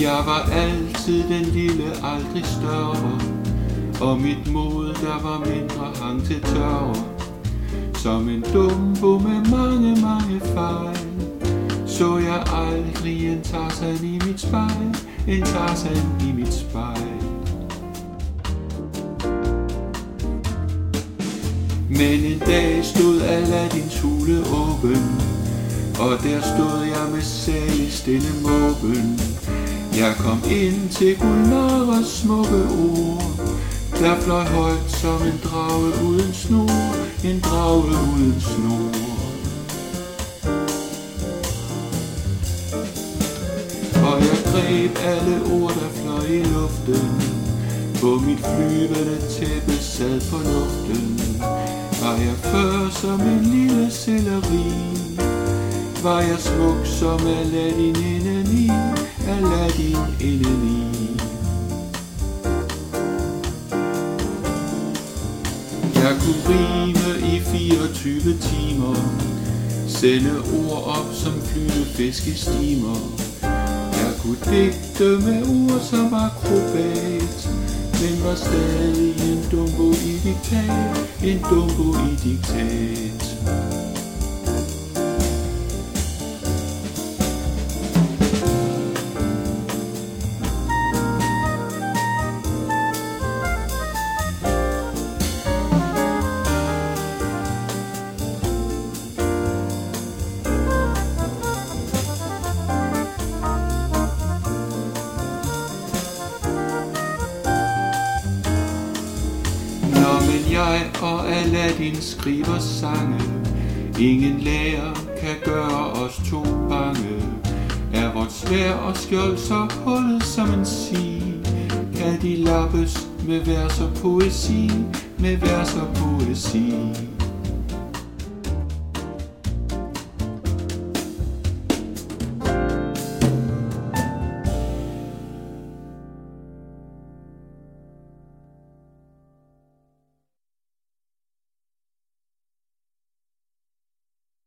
Jeg var altid den lille, aldrig større. Og mit mod, der var mindre hang til tørre. Som en dumbo med mange, mange fejl Så jeg aldrig en Tarzan i mit spejl En Tarzan i mit spejl. Men en dag stod Aladdins hule åben Og der stod jeg med sag i stille måben. Jeg kom ind til Gulnaras smukke ord. Der fløj højt som en drage uden snor En drage uden snor. Og jeg greb alle ord, der fløj i luften. På mit flyvende tæppe sad fornuften. Var jeg før som en lille selleri? Var jeg smuk som Aladdin indeni Aladdin indeni Jeg kunne rime i 24 timer Sende ord op som flyende fiskestimer. Jeg kunne digte med ord som akrobat Men var stadig en dumbo i diktat En dumbo i diktat. Og Aladdin skriver sange. Ingen lærer kan gøre os to bange. Er vort svær og skjold så hullet som en si Kan de lappes med vers og poesi Med vers og poesi?